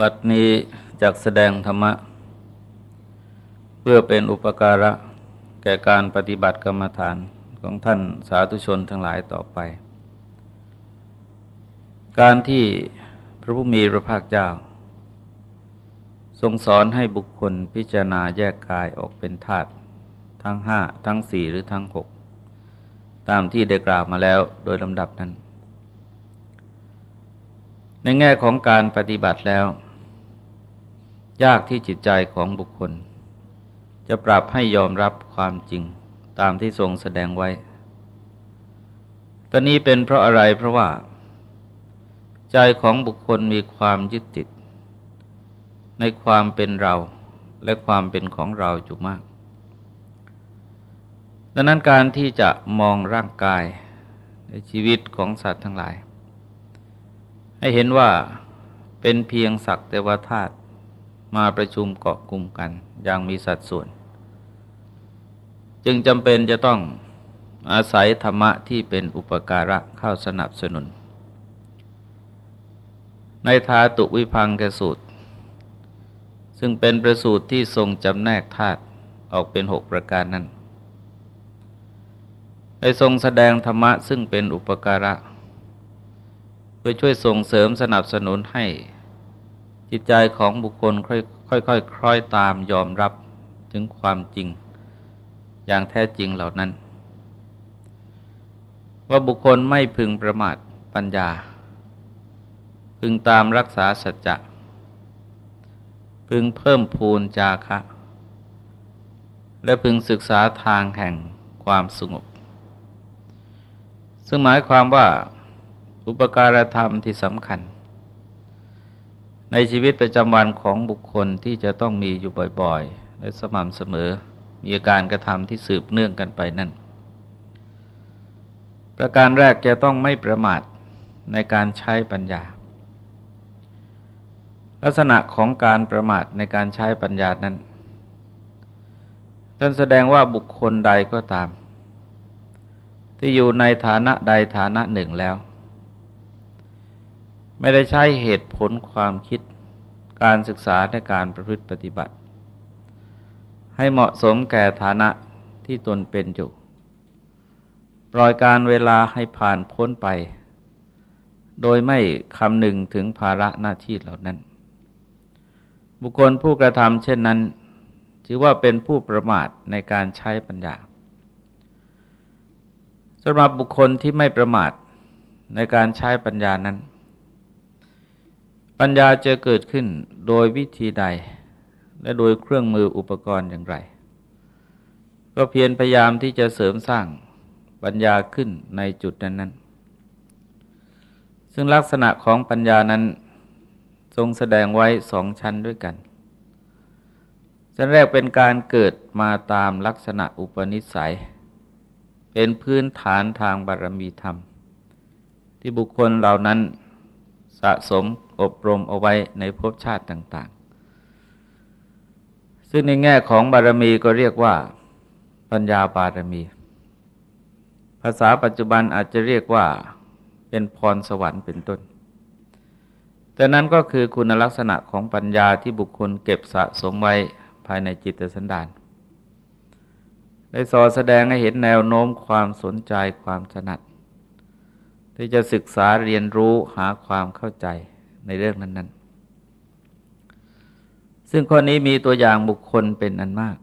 บัดนี้จักแสดงธรรมะ เพื่อเป็นอุปการะแก่การปฏิบัติกรรมฐานของท่านสาธุชนทั้งหลายต่อไป การที่พระผู้มีพระภาคเจ้า ทรงสอนให้บุคคลพิจารณาแยกกายออกเป็นธาตุทั้งห้าทั้งสี่หรือทั้งหกตามที่ได้กล่าวมาแล้วโดยลำดับนั้น ในแง่ของการปฏิบัติแล้ว ยากที่จิตใจของบุคคล จะปรับให้ยอมรับความจริงตามที่ทรงแสดงไว้ ตอนนี้เป็นเพราะอะไรเพราะว่า ใจของบุคคลมีความยึดติด ในความเป็นเราและความเป็นของเราอยู่มาก ดังนั้นการที่จะมองร่างกายในชีวิตของสัตว์ทั้งหลาย ให้เห็นว่าเป็นเพียงสักแต่ว่าธาตุ มาประชุมเกาะกลุ่มกันอย่างมีสัดส่วน จึงจำเป็นจะต้องอาศัยธรรมะที่เป็นอุปการะเข้าสนับสนุน ในทาตุวิพังกสูตร ซึ่งเป็นประสูตรที่ทรงจำแนกธาตุออกเป็นหกประการนั้นได้ทรงแสดงธรรมะซึ่งเป็นอุปการะ เพื่อช่วยส่งเสริมสนับสนุนให้ จิตใจของบุคคลค่อยค่อยคคล้อยตามยอมรับถึงความจริง อย่างแท้จริงเหล่านั้น ว่าบุคคลไม่พึงประมาทปัญญา พึงตามรักษาสัจจะพึงเพิ่มพูนจาคะ และพึงศึกษาทางแห่งความสงบ ซึ่งหมายความว่าอุปการธรรมที่สำคัญ ในชีวิตประจำวันของบุคคลที่จะต้องมีอยู่บ่อยๆ และสม่ำเสมอ มีการกระทำที่สืบเนื่องกันไปนั่น ประการแรกจะต้องไม่ประมาทในการใช้ปัญญา ลักษณะของการประมาทในการใช้ปัญญานั้นท่านแสดงว่าบุคคลใดก็ตาม ที่อยู่ในฐานะใดฐานะหนึ่งแล้ว ไม่ได้ใช้เหตุผลความคิดการศึกษาในการประพฤติปฏิบัติ ให้เหมาะสมแก่ฐานะที่ตนเป็นอยู่ ปล่อยการเวลาให้ผ่านพ้นไป โดยไม่คำหนึ่งถึงภาระหน้าที่เหล่านั้น บุคคลผู้กระทำเช่นนั้น ถือว่าเป็นผู้ประมาทในการใช้ปัญญาสำหรับบุคคลที่ไม่ประมาทในการใช้ปัญญานั้น ปัญญาจะเกิดขึ้นโดยวิธีใด และโดยเครื่องมืออุปกรณ์อย่างไร ก็เพียรพยายามที่จะเสริมสร้างปัญญาขึ้นในจุดนั้น ๆ ซึ่งลักษณะของปัญญานั้นทรงแสดงไว้สองชั้นด้วยกัน ชั้นแรกเป็นการเกิดมาตามลักษณะอุปนิสัย เป็นพื้นฐานทางบารมีธรรม ที่บุคคลเหล่านั้นสะสม อบรมเอาไว้ในภพชาติต่าง ๆ ซึ่งในแง่ของบารมีก็เรียกว่า ปัญญาบารมี ภาษาปัจจุบันอาจจะเรียกว่าเป็นพรสวรรค์เป็นต้น แต่นั้นก็คือคุณลักษณะของปัญญาที่บุคคลเก็บสะสมไว้ภายในจิตสันดานได้สอแสดงให้เห็นแนวโน้มความสนใจความถนัดที่จะศึกษาเรียนรู้หาความเข้าใจ ในเรื่องนั้น ๆ ซึ่งข้อนี้มีตัวอย่างบุคคลเป็นอันมาก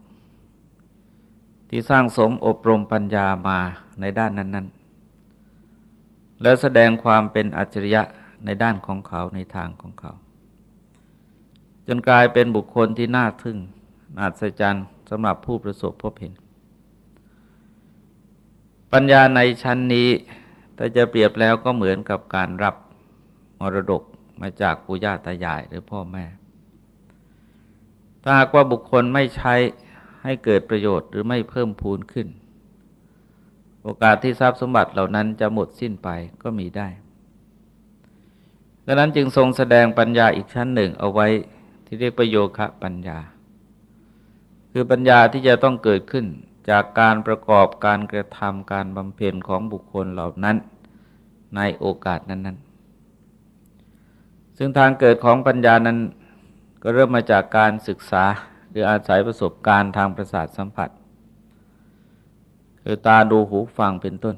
ที่สร้างสมอบรมปัญญามาในด้านนั้น ๆ แล้วแสดงความเป็นอัจฉริยะในด้านของเขาในทางของเขา จนกลายเป็นบุคคลที่น่าทึ่งน่าสะใจสำหรับผู้ประสบพบเห็น ปัญญาในชั้นนี้ถ้าจะเปรียบแล้วก็เหมือนกับการรับมรดก มาจากปู่ย่าตายายหรือพ่อแม่ ถ้าหากว่าบุคคลไม่ใช้ให้เกิดประโยชน์หรือไม่เพิ่มพูนขึ้น โอกาสที่ทรัพย์สมบัติเหล่านั้นจะหมดสิ้นไปก็มีได้ ดังนั้นจึงทรงแสดงปัญญาอีกชั้นหนึ่งเอาไว้ที่เรียกประโยคะปัญญา คือปัญญาที่จะต้องเกิดขึ้นจากการประกอบการกระทำการบำเพ็ญของบุคคลเหล่านั้นในโอกาสนั้นๆ ซึ่งทางเกิดของปัญญานั้นก็เริ่มมาจากการศึกษาหรืออาศัยประสบการณ์ทางประสาทสัมผัส คือตาดูหูฟังเป็นต้น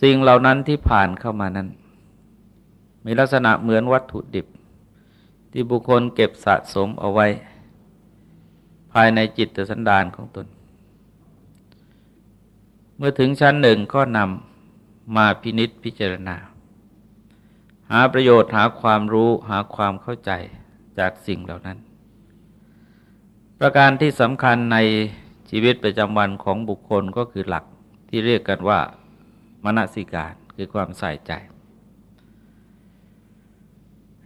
สิ่งเหล่านั้นที่ผ่านเข้ามานั้น มีลักษณะเหมือนวัตถุดิบ ที่บุคคลเก็บสะสมเอาไว้ ภายในจิตสันดานของตน เมื่อถึงชั้นหนึ่งก็นำมาพินิษพิจารณาาประโยชน์หาความรู้หาความเข้าใจจากสิ่งเหล่านั้น ประการที่สำคัญในชีวิตประจำวันของบุคคลก็คือหลักที่เรียกกันว่ามนสิการคือความใส่ใจ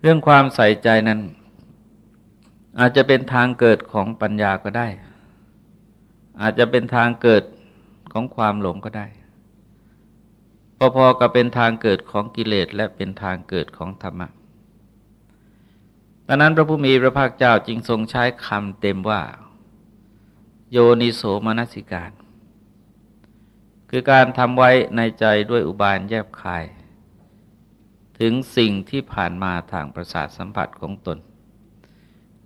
เรื่องความใส่ใจนั้น อาจจะเป็นทางเกิดของปัญญาก็ได้ อาจจะเป็นทางเกิดของความหลงก็ได้ พอๆกับเป็นทางเกิดของกิเลสและเป็นทางเกิดของธรรมะดังนั้นพระผู้มีพระภาคเจ้าจึงทรงใช้คำเต็มว่า โยนิโสมนสิการ คือการทำไว้ในใจด้วยอุบายแยบคาย ถึงสิ่งที่ผ่านมาทางประสาทสัมผัสของตน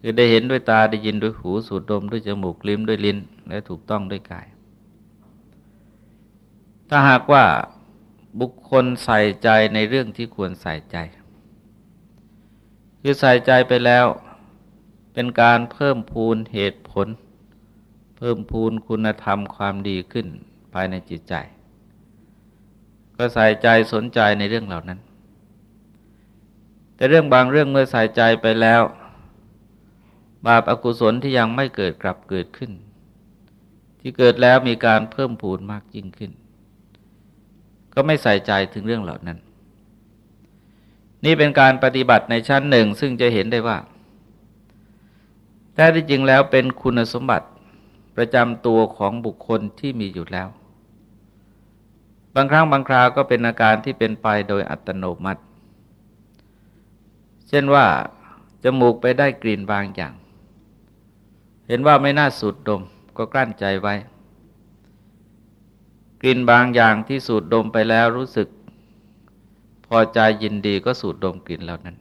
คือได้เห็นด้วยตาได้ยินด้วยหูสูดดมด้วยจมูกลิ้มด้วยลิ้น และถูกต้องด้วยกาย ถ้าหากว่า บุคคลใส่ใจในเรื่องที่ควรใส่ใจ คือใส่ใจไปแล้ว เป็นการเพิ่มพูนเหตุผล เพิ่มพูนคุณธรรมความดีขึ้นภายในจิตใจ ก็ใส่ใจสนใจในเรื่องเหล่านั้น แต่เรื่องบางเรื่องเมื่อใส่ใจไปแล้ว บาปอากุศลที่ยังไม่เกิดกลับเกิดขึ้น ที่เกิดแล้วมีการเพิ่มพูนมากยิ่งขึ้น ก็ไม่ใส่ใจถึงเรื่องเหล่านั้น นี่เป็นการปฏิบัติในชั้นหนึ่งซึ่งจะเห็นได้ว่าแท้ที่จริงแล้วเป็นคุณสมบัติประจำตัวของบุคคลที่มีอยู่แล้ว บางครั้งบางคราวก็เป็นอาการที่เป็นไปโดยอัตโนมัติ เช่นว่า จมูกไปได้กลิ่นบางอย่าง เห็นว่าไม่น่าสูดดมก็กลั้นใจไว้ กลิ่นบางอย่างที่สูดดมไปแล้วรู้สึก พอใจยินดีก็สูดดมกลิ่นเหล่านั้น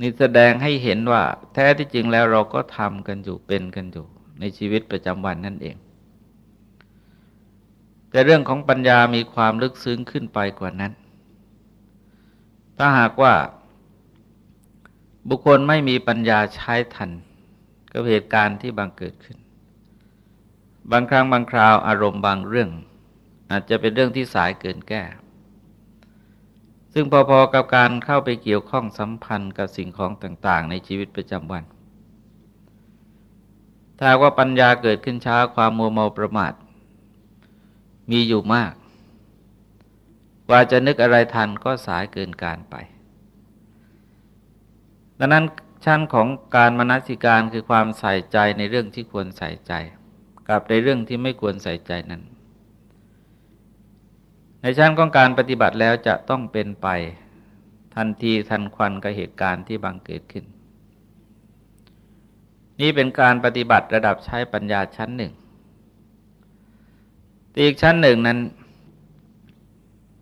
นี่แสดงให้เห็นว่า แท้ที่จริงแล้วเราก็ทำกันอยู่เป็นกันอยู่ ในชีวิตประจำวันนั่นเอง แต่เรื่องของปัญญามีความลึกซึ้งขึ้นไปกว่านั้น ถ้าหากว่า บุคคลไม่มีปัญญาใช้ทัน กับเหตุการณ์ที่บังเกิดขึ้น บางครั้งบางคราวอารมณ์บางเรื่อง อาจจะเป็นเรื่องที่สายเกินแก้ ซึ่งพอๆกับการเข้าไปเกี่ยวข้องสัมพันธ์กับสิ่งของต่าง ๆ ในชีวิตประจำวัน ถ้าว่าปัญญาเกิดขึ้นช้าความมัวเมาประมาท มีอยู่มากว่าจะนึกอะไรทันก็สายเกินการไป ดังนั้นชั้นของการมนสิการคือความใส่ใจในเรื่องที่ควรใส่ใจ กับในเรื่องที่ไม่ควรใส่ใจนั้น ในชั้นของการปฏิบัติแล้วจะต้องเป็นไปทันทีทันควันกับเหตุการณ์ที่บังเกิดขึ้น นี่เป็นการปฏิบัติระดับใช้ปัญญาชั้นหนึ่งอีกชั้นหนึ่งนั้น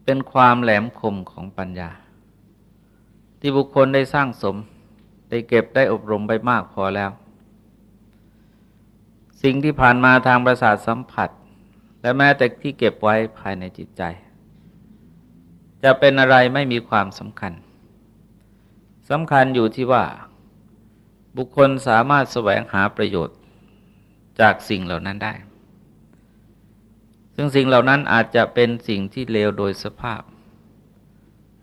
เป็นความแหลมคมของปัญญา ที่บุคคลได้สร้างสม ได้เก็บได้อบรมไปมากพอแล้ว สิ่งที่ผ่านมาทางประสาทสัมผัส และแม้แต่ที่เก็บไว้ภายในจิตใจ จะเป็นอะไรไม่มีความสำคัญสำคัญอยู่ที่ว่า บุคคลสามารถแสวงหาประโยชน์จากสิ่งเหล่านั้นได้ ซึ่งสิ่งเหล่านั้นอาจจะเป็นสิ่งที่เลวโดยสภาพ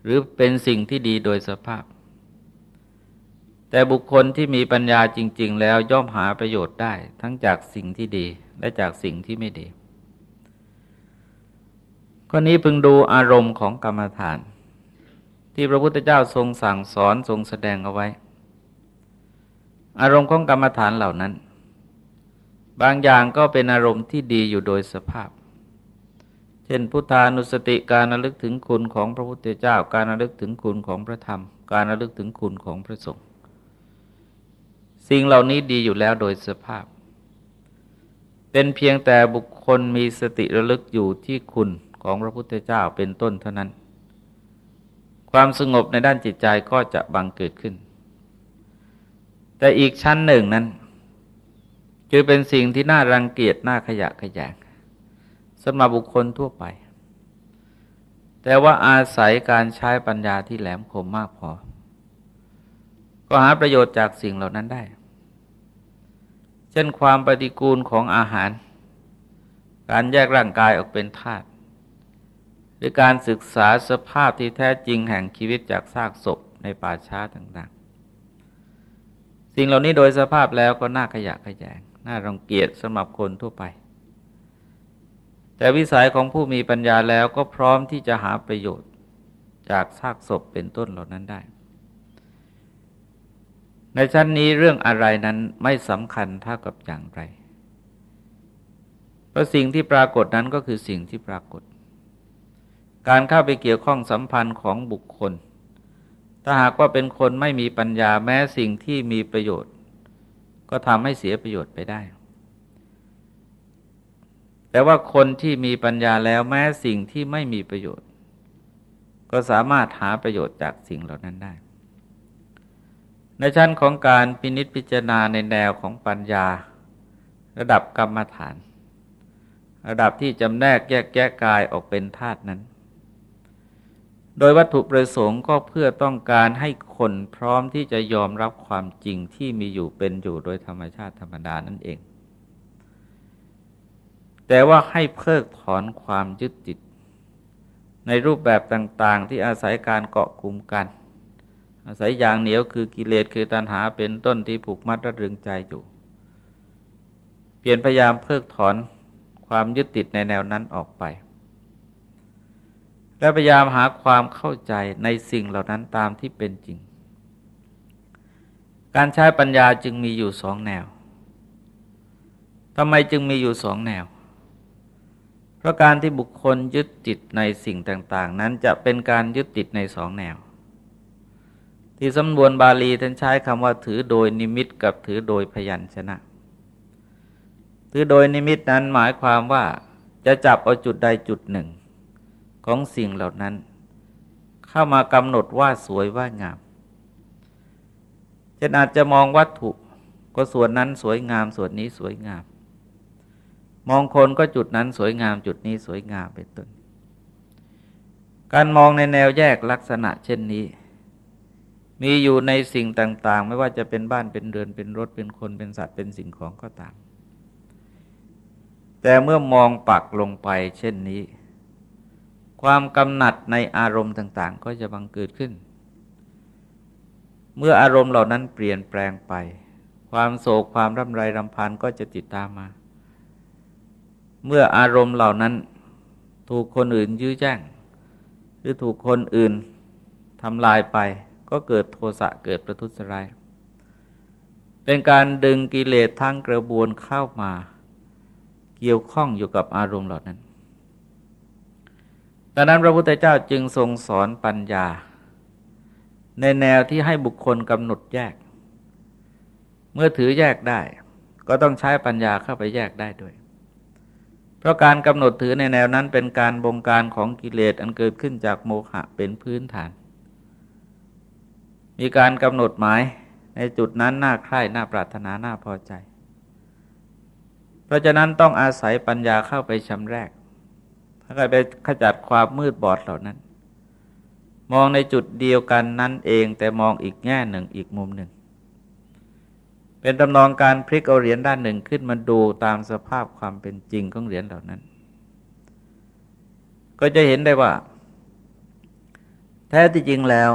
หรือเป็นสิ่งที่ดีโดยสภาพ แต่บุคคลที่มีปัญญาจริง ๆ แล้วย่อมหาประโยชน์ได้ ทั้งจากสิ่งที่ดีและจากสิ่งที่ไม่ดีข้อนี้พึงดูอารมณ์ของกรรมฐาน ที่พระพุทธเจ้าทรงสั่งสอนทรงแสดงเอาไว้ อารมณ์ของกรรมฐานเหล่านั้น บางอย่างก็เป็นอารมณ์ที่ดีอยู่โดยสภาพ เช่นพุทธานุสติการระลึกถึงคุณของพระพุทธเจ้า การระลึกถึงคุณของพระธรรม การระลึกถึงคุณของพระสงฆ์ สิ่งเหล่านี้ดีอยู่แล้วโดยสภาพ เป็นเพียงแต่บุคคลมีสติระลึกอยู่ที่คุณของพระพุทธเจ้าเป็นต้นเท่านั้น ความสงบในด้านจิตใจก็จะบังเกิดขึ้น แต่อีกชั้นหนึ่งนั้น คือเป็นสิ่งที่น่ารังเกียจน่าขยะขยงสำหรับบุคคลทั่วไป แต่ว่าอาศัยการใช้ปัญญาที่แหลมคมมากพอ ก็หาประโยชน์จากสิ่งเหล่านั้นได้ เช่นความปฏิกูลของอาหาร การแยกร่างกายออกเป็นธาตุหรือการศึกษาสภาพที่แท้จริงแห่งชีวิตจากซากศพในป่าช้าต่างๆ สิ่งเหล่านี้โดยสภาพแล้วก็น่าขยะขยงน่ารังเกียจสำหรับคนทั่วไป แต่วิสัยของผู้มีปัญญาแล้วก็พร้อมที่จะหาประโยชน์จากซากศพเป็นต้นเหล่านั้นได้ ในชั้นนี้เรื่องอะไรนั้นไม่สำคัญเท่ากับอย่างไร เพราะสิ่งที่ปรากฏนั้นก็คือสิ่งที่ปรากฏ การเข้าไปเกี่ยวข้องสัมพันธ์ของบุคคล ถ้าหากว่าเป็นคนไม่มีปัญญาแม้สิ่งที่มีประโยชน์ ก็ทำให้เสียประโยชน์ไปได้ แต่ว่าคนที่มีปัญญาแล้วแม้สิ่งที่ไม่มีประโยชน์ ก็สามารถหาประโยชน์จากสิ่งเหล่านั้นได้ ในชั้นของการพินิษพิจารณาในแนวของปัญญา ระดับกรรมฐาน ระดับที่จำแนกแยกแยะกายออกเป็นธาตุนั้น โดยวัตถุประสงค์ก็เพื่อต้องการให้คนพร้อมที่จะยอมรับความจริงที่มีอยู่เป็นอยู่โดยธรรมชาติธรรมดานั่นเอง แต่ว่าให้เพิกถอนความยึดติด ในรูปแบบต่างๆ ที่อาศัยการเกาะกลุ่มกัน อาศัยอย่างเหนียวคือกิเลสคือตัณหาเป็นต้นที่ผูกมัดระดึงใจอยู่ เปลี่ยนพยายามเพิกถอนความยึดติดในแนวนั้นออกไป และพยายามหาความเข้าใจในสิ่งเหล่านั้นตามที่เป็นจริง การใช้ปัญญาจึงมีอยู่สองแนวทำไมจึงมีอยู่สองแนว เพราะการที่บุคคลยึดติดในสิ่งต่าง ๆ นั้นจะเป็นการยึดติดในสองแนว ที่สำนวนบาลีท่านใช้คำว่าถือโดยนิมิตกับถือโดยพยัญชนะ ถือโดยนิมิตนั้นหมายความว่าจะจับเอาจุดใดจุดหนึ่ง ของสิ่งเหล่านั้น เข้ามากำหนดว่าสวยว่างามเช่นอาจจะมองวัตถุก็ส่วนนั้นสวยงามส่วนนี้สวยงาม มองคนก็จุดนั้นสวยงามจุดนี้สวยงามเป็นต้น การมองในแนวแยกลักษณะเช่นนี้ มีอยู่ในสิ่งต่าง ๆ ไม่ว่าจะเป็นบ้านเป็นเรือนเป็นรถเป็นคนเป็นสัตว์เป็นสิ่งของก็ตาม แต่เมื่อมองปักลงไป เช่นนี้ ความกำหนัดในอารมณ์ต่าง ๆ ก็จะบังเกิดขึ้น เมื่ออารมณ์เหล่านั้นเปลี่ยนแปลงไป ความโศกความร่ำไรรำพันก็จะติดตามมา เมื่ออารมณ์เหล่านั้นถูกคนอื่นยื้อแจ้ง หรือถูกคนอื่นทำลายไป ก็เกิดโทสะเกิดประทุษร้าย เป็นการดึงกิเลสทั้งกระบวนเข้ามา เกี่ยวข้องอยู่กับอารมณ์เหล่านั้น ดังนั้นพระพุทธเจ้าจึงทรงสอนปัญญา ในแนวที่ให้บุคคลกำหนดแยก เมื่อถือแยกได้ ก็ต้องใช้ปัญญาเข้าไปแยกได้ด้วยเพราะการกำหนดถือในแนวนั้นเป็นการบงการของกิเลสอันเกิดขึ้นจากโมหะเป็นพื้นฐาน มีการกำหนดหมายในจุดนั้นน่าใคร่น่าปรารถนาน่าพอใจ เพราะฉะนั้นต้องอาศัยปัญญาเข้าไปชำแรกแล้วก็ไปขจัดความมืดบอดเหล่านั้น มองในจุดเดียวกันนั้นเองแต่มองอีกแง่หนึ่งอีกมุมหนึ่ง เป็นตำนองการพลิกเอาเหรียญด้านหนึ่งขึ้นมาดูตามสภาพความเป็นจริงของเหรียญเหล่านั้น ก็จะเห็นได้ว่า แท้ที่จริงแล้ว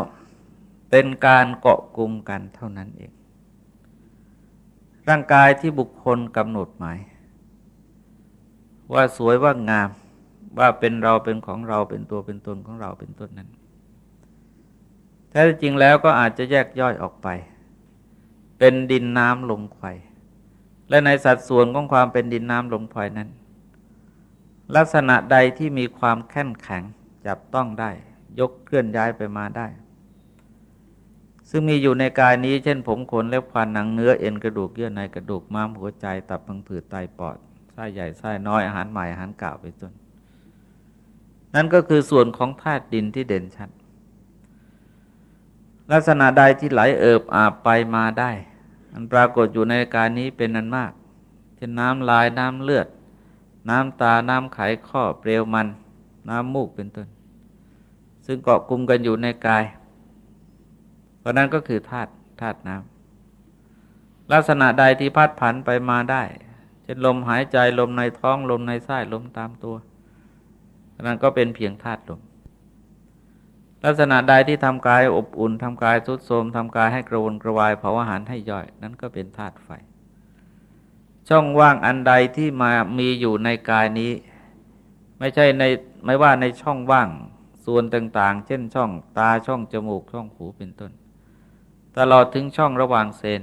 เป็นการเกาะกลุ่มกันเท่านั้นเอง ร่างกายที่บุคคลกำหนดหมาย ว่าสวยว่างาม ว่าเป็นเราเป็นของเราเป็นตัวเป็นตนของเราเป็นต้นนั้น แท้จริงแล้วก็อาจจะแยกย่อยออกไป เป็นดินน้ำลมไฟและในสัดส่วนของความเป็นดินน้ำลมไฟนั้น ลักษณะใดที่มีความแข็งแข็งจับต้องได้ ยกเคลื่อนย้ายไปมาได้ ซึ่งมีอยู่ในกายนี้ เช่นผมขนเล็บฟันหนังเนื้อเอ็นกระดูกเยื่อในกระดูกม้ามหัวใจตับพังผืดไตปอดไส้ใหญ่ไส้น้อยอาหารใหม่อาหารเก่าไปต้นนั่นก็คือส่วนของธาตุดินที่เด่นชัด ลักษณะใดที่ไหลเอิบอาบไปมาได้อันปรากฏอยู่ในการนี้เป็นนันมากเช่นน้ำลายน้ำเลือด น้ำตาน้ำไขข้อเปลวมัน น้ำมูกเป็นต้น ซึ่งเกาะกลุ่มกันอยู่ในกาย ราะนั้นก็คือธาตุธาตุน้ำลักษณะใดที่พัดผันไปมาได้เช่นลมหายใจลมในท้องลมในไส้ลมตามตัวนั้นก็เป็นเพียงธาตุลม ลักษณะใดที่ทำกายอบอุ่นทำกายทุดโทมทำกายให้กระวนกระวายเผาอาหารให้ย่อย นั้นก็เป็นธาตุไฟ ช่องว่างอันใดที่มามีอยู่ในกายนี้ ไม่ใช่ในไม่ว่าในช่องว่างส่วนต่าง ๆ เช่นช่องตาช่องจมูกช่องหูเป็นต้น ตลอดถึงช่องระหว่างเซน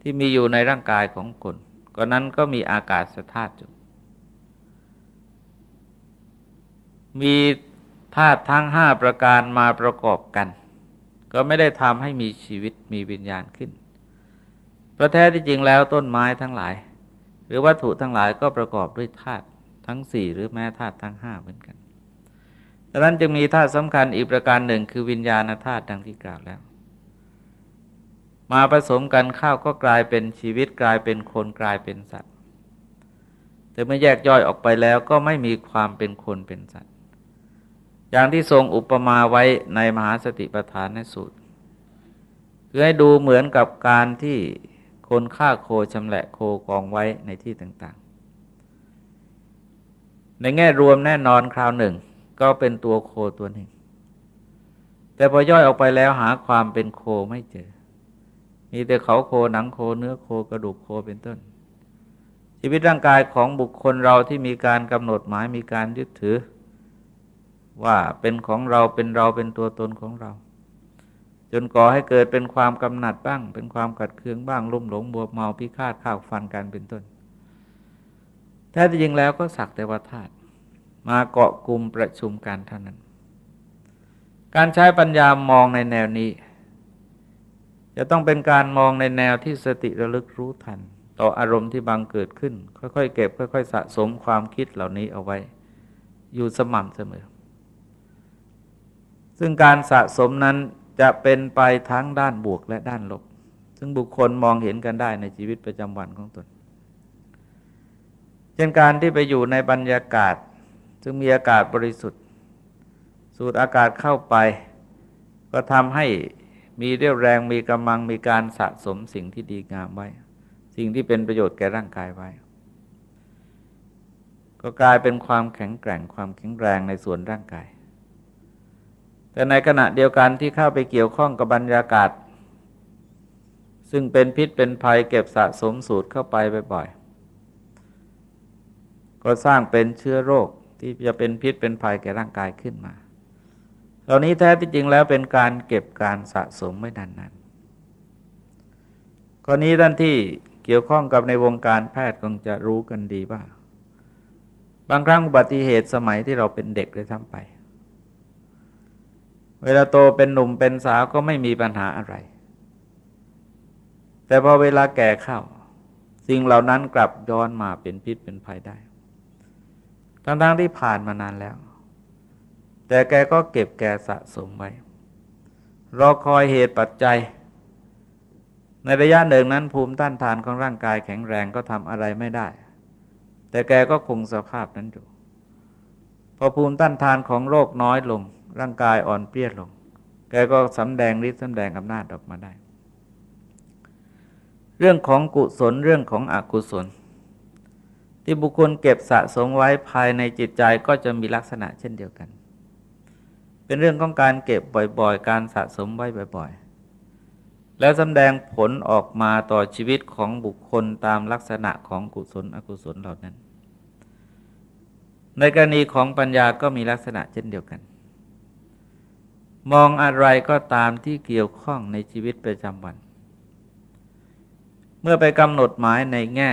ที่มีอยู่ในร่างกายของคนก็นั้นก็มีอากาศธาตุอยู่มีธาตุทั้งห้าประการมาประกอบกัน ก็ไม่ได้ทำให้มีชีวิตมีวิญญาณขึ้นประแท้ที่จริงแล้วต้นไม้ทั้งหลาย หรือวัตถุทั้งหลายก็ประกอบด้วยธาตุทั้งสี่หรือแม้ธาตุทั้งห้าเหมือนกันดังนั้นจึงมีธาตุสำคัญอีกประการหนึ่งคือวิญญาณธาตุดังที่กล่าวแล้ว มาผสมกันข้าวก็กลายเป็นชีวิตกลายเป็นคนกลายเป็นสัตว์ แต่เมื่อแยกย่อยออกไปแล้วก็ไม่มีความเป็นคนเป็นสัตว์ อย่างที่ทรงอุปมาไว้ในมหาสติปัฏฐานในสูตรคือให้ดูเหมือนกับการที่คนฆ่าโคชำแหละโคกองไว้ในที่ต่างๆ ในแง่รวมแน่นอนคราวหนึ่ง ก็เป็นตัวโคตัวหนึ่ง แต่พอย่อยออกไปแล้วหาความเป็นโคไม่เจอ มีแต่เขาโคหนังโคเนื้อโคกระดูกโคเป็นต้น ชีวิตร่างกายของบุคคลเราที่มีการกำหนดหมายมีการยึดถือ ว่าเป็นของเราเป็นเราเป็นตัวตนของเรา จนก่อให้เกิดเป็นความกำหนัดบ้าง เป็นความกัดเคืองบ้างลุ่มหลงบวบเมาพิฆาตข้าวฟันกันเป็นต้นแท้จริงแล้วก็สักแต่ว่าธาตุมาเกาะกลุ่มประชุมกันเท่านั้น การใช้ปัญญามองในแนวนี้ จะต้องเป็นการมองในแนวที่สติระลึกรู้ทัน ต่ออารมณ์ที่บังเกิดขึ้น ค่อยๆ เก็บ ค่อย ๆ สะสมความคิดเหล่านี้เอาไว้ อยู่สม่ำเสมอ ซึ่งการสะสมนั้นจะเป็นไปทั้งด้านบวกและด้านลบ ซึ่งบุคคลมองเห็นกันได้ในชีวิตประจำวันของตนเช่นการที่ไปอยู่ในบรรยากาศ ซึ่งมีอากาศบริสุทธิ์ สูดอากาศเข้าไป ก็ทำให้ มีเรี่ยวแรงมีกำลังมีการสะสมสิ่งที่ดีงามไว้ สิ่งที่เป็นประโยชน์แก่ร่างกายไว้ ก็กลายเป็นความแข็งแกร่งความแข็งแรงในส่วนร่างกาย แต่ในขณะเดียวกันที่เข้าไปเกี่ยวข้องกับบรรยากาศ ซึ่งเป็นพิษเป็นภัยเก็บสะสมสูตรเข้าไปบ่อยๆก็สร้างเป็นเชื้อโรคที่จะเป็นพิษเป็นภัยแก่ร่างกายขึ้นมา เหล่านี้แท้ที่จริงแล้วเป็นการเก็บการสะสมไม่นานๆข้อนี้ท่านที่เกี่ยวข้องกับในวงการแพทย์คงจะรู้กันดีว่า บางครั้งอุบัติเหตุสมัยที่เราเป็นเด็กเลยทำไป เวลาโตเป็นหนุ่มเป็นสาวก็ไม่มีปัญหาอะไร แต่พอเวลาแก่เข้า สิ่งเหล่านั้นกลับย้อนมาเป็นพิษเป็นภัยได้ทั้งๆที่ผ่านมานานแล้ว แต่แกก็เก็บแกสะสมไว้รอคอยเหตุปัจจัย ในระยะหนึ่งนั้นภูมิต้านทานของร่างกายแข็งแรงก็ทำอะไรไม่ได้ แต่แกก็คงสภาพนั้นอยู่ พอภูมิต้านทานของโรคน้อยลง ร่างกายอ่อนเปรี้ยลง แกก็สำแดงฤทธิ์สำแดงอำนาจออกมาได้ เรื่องของกุศลเรื่องของอกุศล ที่บุคคลเก็บสะสมไว้ภายในจิตใจก็จะมีลักษณะเช่นเดียวกัน เป็นเรื่องของการเก็บบ่อยๆ การสะสมไว้บ่อย ๆ แล้วสำแดงผลออกมาต่อชีวิตของบุคคลตามลักษณะของกุศลอกุศลเหล่านั้น ในกรณีของปัญญาก็มีลักษณะเช่นเดียวกัน มองอะไรก็ตามที่เกี่ยวข้องในชีวิตประจำวัน เมื่อไปกำหนดหมายในแง่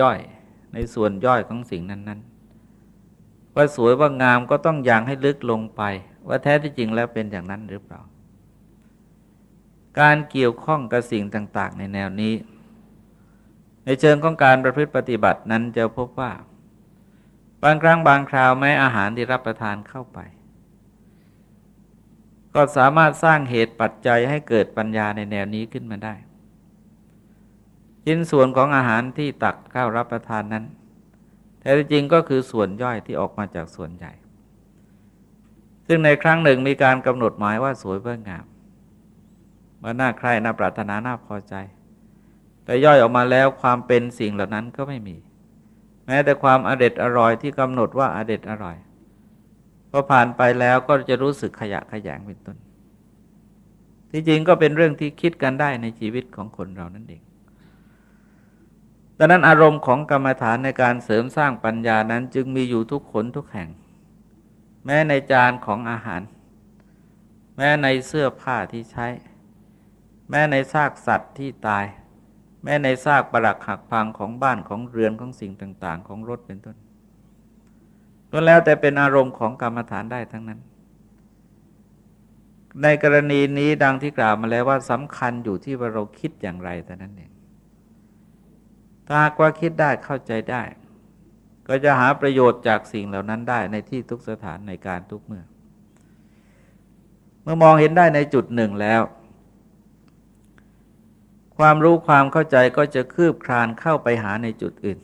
ย่อยในส่วนย่อยของสิ่งนั้น ๆ ว่าสวยว่างามก็ต้องอย่างให้ลึกลงไป ว่าแท้ที่จริงแล้วเป็นอย่างนั้นหรือเปล่า การเกี่ยวข้องกับสิ่งต่าง ๆ ในแนวนี้ ในเชิงของการประพฤติปฏิบัตินั้นจะพบว่า บางครั้งบางคราวแม้อาหารที่รับประทานเข้าไป ก็สามารถสร้างเหตุปัจจัยให้เกิดปัญญาในแนวนี้ขึ้นมาได้ชิ้นส่วนของอาหารที่ตักเข้ารับประทานนั้น แท้จริงก็คือส่วนย่อยที่ออกมาจากส่วนใหญ่ ซึ่งในครั้งหนึ่งมีการกำหนดหมายว่าสวยเพื่องามว่าน่าใคร่น่าปรารถนาน่าพอใจ แต่ย่อยออกมาแล้วความเป็นสิ่งเหล่านั้นก็ไม่มี แม้แต่ความอเด็ดอร่อยที่กำหนดว่าอเด็ดอร่อยพอผ่านไปแล้วก็จะรู้สึกขยะขยงเป็นต้นที่จริงก็เป็นเรื่องที่คิดกันได้ในชีวิตของคนเรานั่นเองดังนั้นอารมณ์ของกรรมฐานในการเสริมสร้างปัญญานั้นจึงมีอยู่ทุกคนทุกแห่ง แม้ในจานของอาหาร แม้ในเสื้อผ้าที่ใช้ แม้ในซากสัตว์ที่ตาย แม้ในซากปรักหักพังของบ้านของเรือนของสิ่งต่าง ๆ ของรถเป็นต้นก็แล้วแต่เป็นอารมณ์ของกรรมฐานได้ทั้งนั้น ในกรณีนี้ดังที่กล่าวมาแล้วว่าสำคัญอยู่ที่ว่าเราคิดอย่างไรแต่นั้นเองถ้ากว่าคิดได้เข้าใจได้ ก็จะหาประโยชน์จากสิ่งเหล่านั้นได้ในที่ทุกสถานในการทุกเมื่อ เมื่อมองเห็นได้ในจุดหนึ่งแล้ว ความรู้ความเข้าใจก็จะคืบคลานเข้าไปหาในจุดอื่น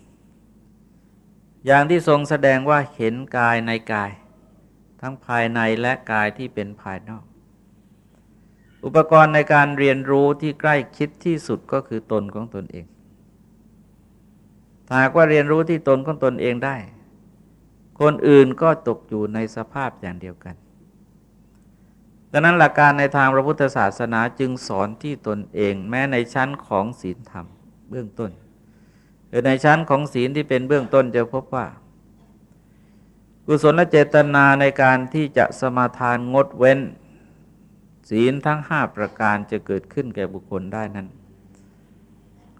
อย่างที่ทรงแสดงว่าเห็นกายในกาย ทั้งภายในและกายที่เป็นภายนอก อุปกรณ์ในการเรียนรู้ที่ใกล้คิดที่สุดก็คือตนของตนเอง หากว่าเรียนรู้ที่ตนของตนเองได้ คนอื่นก็ตกอยู่ในสภาพอย่างเดียวกัน ดังนั้นหลักการในทางพระพุทธศาสนาจึงสอนที่ตนเอง แม้ในชั้นของศีลธรรมเบื้องต้นหรือในชั้นของศีลที่เป็นเบื้องต้นจะพบว่า กุศลเจตนาในการที่จะสมาทานงดเว้น ศีลทั้งห้าประการจะเกิดขึ้นแก่บุคคลได้นั้น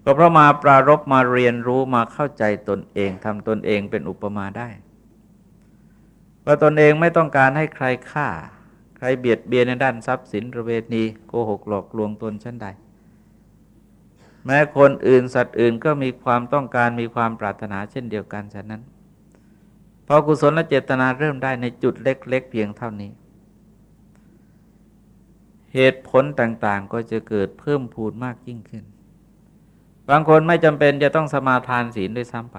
ก็เพราะมาปรารบมาเรียนรู้มาเข้าใจตนเองทำตนเองเป็นอุปมาได้ ว่าตนเองไม่ต้องการให้ใครฆ่า ใครเบียดเบียนในด้านทรัพย์สินประเวณีโกหกหลอกลวงตนชั้นใด แม้คนอื่นสัตว์อื่นก็มีความต้องการมีความปรารถนาเช่นเดียวกันฉะนั้นพอกุศลและเจตนาเริ่มได้ในจุดเล็ก ๆ เพียงเท่านี้ เหตุผลต่างๆก็จะเกิดเพิ่มพูนมากยิ่งขึ้น บางคนไม่จำเป็นจะต้องสมาทานศีลด้วยซ้ำไป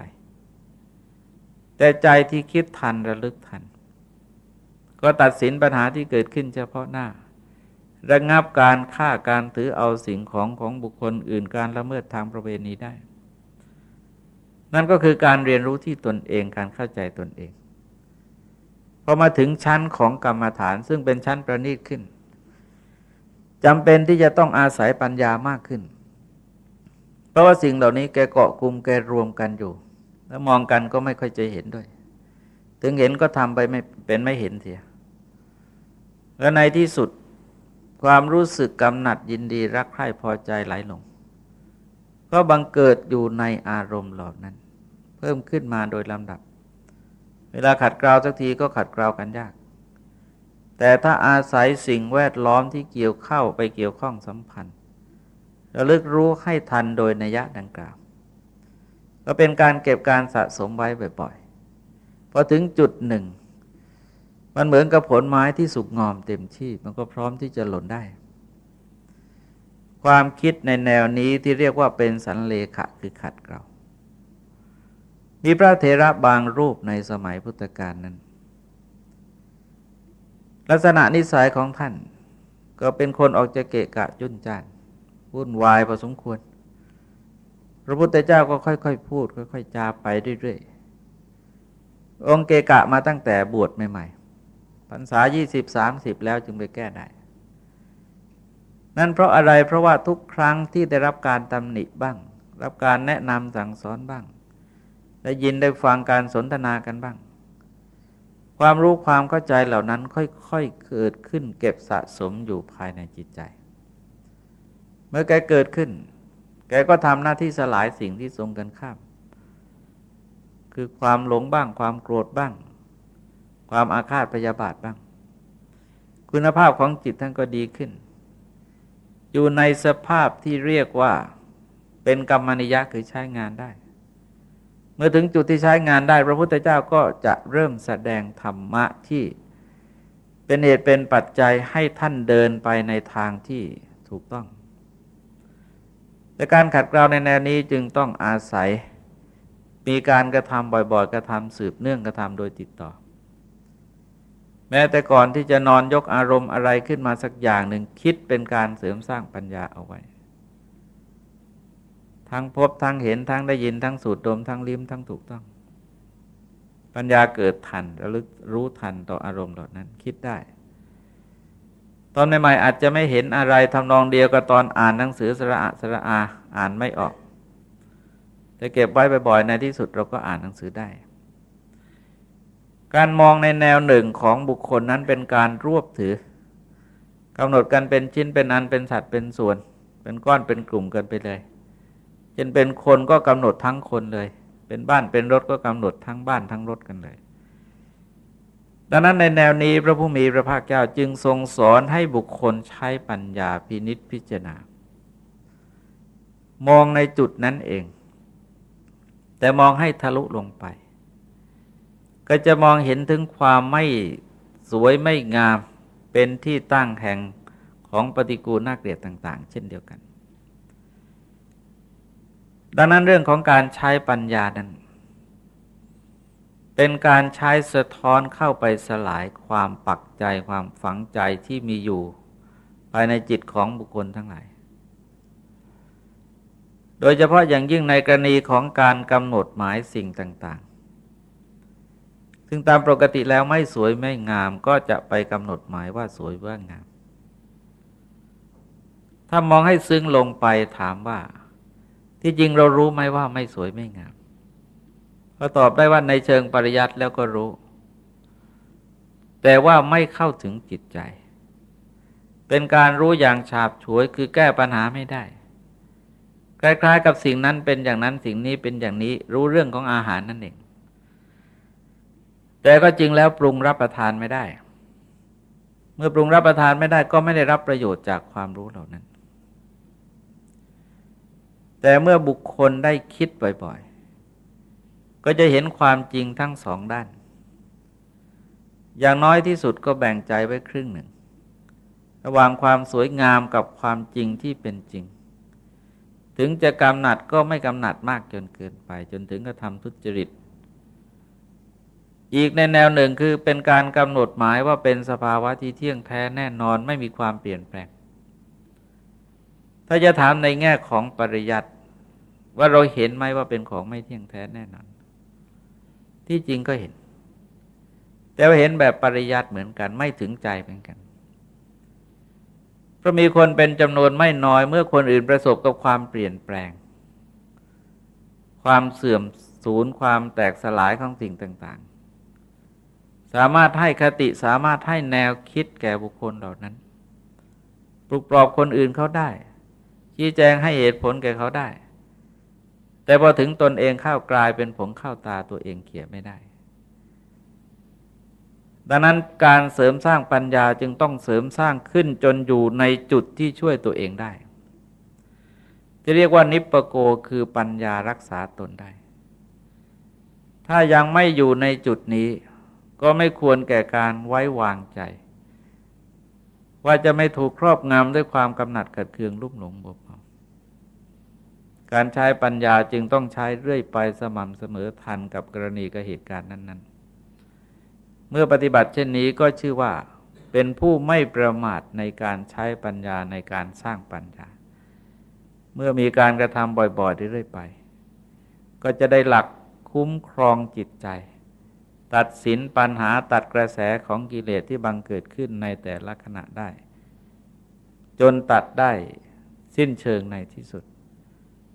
แต่ใจที่คิดทันระลึกทัน ก็ตัดสินปัญหาที่เกิดขึ้นเฉพาะหน้า ระงับการฆ่าการถือเอาสิ่งของของบุคคลอื่นการละเมิดทางประเวณีได้ นั่นก็คือการเรียนรู้ที่ตนเองการเข้าใจตนเองพอมาถึงชั้นของกรรมฐานซึ่งเป็นชั้นประณีตขึ้นจำเป็นที่จะต้องอาศัยปัญญามากขึ้น เพราะว่าสิ่งเหล่านี้แกเกาะกลุ่มแกรวมกันอยู่ แล้วมองกันก็ไม่ค่อยจะเห็นด้วย ถึงเห็นก็ทำไปไม่เป็นไม่เห็นเสีย แล้วในที่สุดความรู้สึกกำหนัดยินดีรักใคร่พอใจไหลลง ก็บังเกิดอยู่ในอารมณ์เหล่านั้น เพิ่มขึ้นมาโดยลำดับ เวลาขัดเกลาสักทีก็ขัดเกลากันยาก แต่ถ้าอาศัยสิ่งแวดล้อมที่เกี่ยวเข้าไปเกี่ยวข้องสัมพันธ์ ระลึกรู้ให้ทันโดยนัยะดังกล่าว ก็เป็นการเก็บการสะสมไว้บ่อยๆพอถึงจุดหนึ่ง มันเหมือนกับผลไม้ที่สุกงอมเต็มที่มันก็พร้อมที่จะหล่นได้ ความคิดในแนวนี้ที่เรียกว่าเป็นสันเลขะคือขัดเกลามีพระเทระบางรูปในสมัยพุทธกาลนั้น ลักษณะนิสัยของท่าน ก็เป็นคนออกจะเกะกะจุนจ้าน วุ่นวายพอสมควร พระพุทธเจ้าก็ค่อยๆพูด ค่อยๆจาไปเรื่อยๆ องค์เกกะมาตั้งแต่บวชใหม่ๆพรรษายี่สิบสามสิบแล้วจึงไปแก้ได้ นั่นเพราะอะไรเพราะว่าทุกครั้งที่ได้รับการตำหนิบ้าง รับการแนะนำสั่งสอนบ้าง ได้ยินได้ฟังการสนทนากันบ้างความรู้ความเข้าใจเหล่านั้นค่อยๆ เกิดขึ้นเก็บสะสมอยู่ภายในจิตใจ เมื่อแกเกิดขึ้น แกก็ทำหน้าที่สลายสิ่งที่ทรงกันข้าม คือความหลงบ้าง ความโกรธบ้าง ความอาฆาตพยาบาทบ้าง คุณภาพของจิตท่านก็ดีขึ้น อยู่ในสภาพที่เรียกว่าเป็นกรรมนิยะคือใช้งานได้ เมื่อถึงจุดที่ใช้งานได้ พระพุทธเจ้าก็จะเริ่มแสดงธรรมะที่เเป็นเหตุเป็นปัจจัยให้ท่านเดินไปในทางที่ถูกต้อง แต่การขัดเกลาในแนวนี้จึงต้องอาศัยมีการกระทำบ่อยๆ กระทำสืบเนื่องกระทำโดยติดต่อ แม้แต่ก่อนที่จะนอนยกอารมณ์อะไรขึ้นมาสักอย่างหนึ่งคิดเป็นการเสริมสร้างปัญญาเอาไว้ ทั้งพบทั้งเห็นทั้งได้ยินทั้งสูดดมทั้งลิ้มทั้งถูกต้อง ปัญญาเกิดทันระลึกรู้ทันต่ออารมณ์เหล่านั้นคิดได้ ตอนใหม่ๆอาจจะไม่เห็นอะไรทำนองเดียวกับตอนอ่านหนังสือสระอะสระอาอ่านไม่ออกแต่เก็บไว้บ่อยๆในที่สุดเราก็อ่านหนังสือได้ การมองในแนวหนึ่งของบุคคลนั้นเป็นการรวบถือกำหนดกันเป็นชิ้นเป็นอันเป็นสัตว์เป็นส่วน เป็นก้อนเป็นกลุ่มกันไปเลยเช่นเป็นคนก็กำหนดทั้งคนเลย เป็นบ้านเป็นรถก็กำหนดทั้งบ้านทั้งรถกันเลย ดังนั้นในแนวนี้พระผู้มีพระภาคเจ้าจึงทรงสอนให้บุคคลใช้ปัญญาพินิษพิจารณา มองในจุดนั้นเอง แต่มองให้ทะลุลงไป ก็จะมองเห็นถึงความไม่สวยไม่งามเป็นที่ตั้งแห่งของปฏิกูลน่าเกลียดต่าง ๆ เช่นเดียวกัน ดังนั้นเรื่องของการใช้ปัญญานั้น เป็นการใช้สะท้อนเข้าไปสลายความปักใจความฝังใจที่มีอยู่ ภายในจิตของบุคคลทั้งหลาย โดยเฉพาะอย่างยิ่งในกรณีของการกำหนดหมายสิ่งต่างๆ ซึ่งตามปกติแล้วไม่สวยไม่งามก็จะไปกำหนดหมายว่าสวยว่างาม ถ้ามองให้ซึ้งลงไปถามว่า ที่จริงเรารู้ไหมว่าไม่สวยไม่งาม ก็ตอบได้ว่าในเชิงปริยัติแล้วก็รู้ แต่ว่าไม่เข้าถึงจิตใจ เป็นการรู้อย่างฉาบฉวยคือแก้ปัญหาไม่ได้คล้ายๆ กับสิ่งนั้นเป็นอย่างนั้นสิ่งนี้เป็นอย่างนี้รู้เรื่องของอาหารนั่นเอง แต่ก็จริงแล้วปรุงรับประทานไม่ได้ เมื่อปรุงรับประทานไม่ได้ก็ไม่ได้รับประโยชน์จากความรู้เหล่านั้น แต่เมื่อบุคคลได้คิดบ่อย ก็จะเห็นความจริงทั้งสองด้าน อย่างน้อยที่สุดก็แบ่งใจไว้ครึ่งหนึ่ง ระหว่างความสวยงามกับความจริงที่เป็นจริง ถึงจะกำหนัดก็ไม่กำหนัดมากจนเกินไป จนถึงกระทำทุจริต อีกในแนวหนึ่งคือเป็นการกำหนดหมายว่าเป็นสภาวะที่เที่ยงแท้แน่นอนไม่มีความเปลี่ยนแปลง ถ้าจะถามในแง่ของปริยัติว่าเราเห็นไหมว่าเป็นของไม่เที่ยงแท้แน่นอน ที่จริงก็เห็น แต่ว่าเห็นแบบปริยัติเหมือนกัน ไม่ถึงใจเหมือนกันเพราะมีคนเป็นจำนวนไม่น้อยเมื่อคนอื่นประสบกับความเปลี่ยนแปลง ความเสื่อมสูญความแตกสลายของสิ่งต่าง ๆ สามารถให้คติสามารถให้แนวคิดแก่บุคคลเหล่านั้น ปลุกปลอบคนอื่นเขาได้ ชี้แจงให้เหตุผลแก่เขาได้ แต่พอถึงตนเองเข้ากลายเป็นผงเข้าตาตัวเองเขี่ยไม่ได้ ดังนั้นการเสริมสร้างปัญญาจึงต้องเสริมสร้างขึ้นจนอยู่ในจุดที่ช่วยตัวเองได้ จะเรียกว่านิปปโกคือปัญญารักษาตนได้ ถ้ายังไม่อยู่ในจุดนี้ ก็ไม่ควรแก่การไว้วางใจ ว่าจะไม่ถูกครอบงำด้วยความกำหนัดกัดเคืองรุ่มหลงบกพ การใช้ปัญญาจึงต้องใช้เรื่อยไปสม่ำเสมอทันกับกรณีกับเหตุการณ์นั้นๆ เมื่อปฏิบัติเช่นนี้ก็ชื่อว่าเป็นผู้ไม่ประมาทในการใช้ปัญญาในการสร้างปัญญา เมื่อมีการกระทำบ่อยๆเรื่อยไป ก็จะได้หลักคุ้มครองจิตใจ ตัดสินปัญหาตัดกระแสของกิเลสที่บังเกิดขึ้นในแต่ละขณะได้ จนตัดได้สิ้นเชิงในที่สุด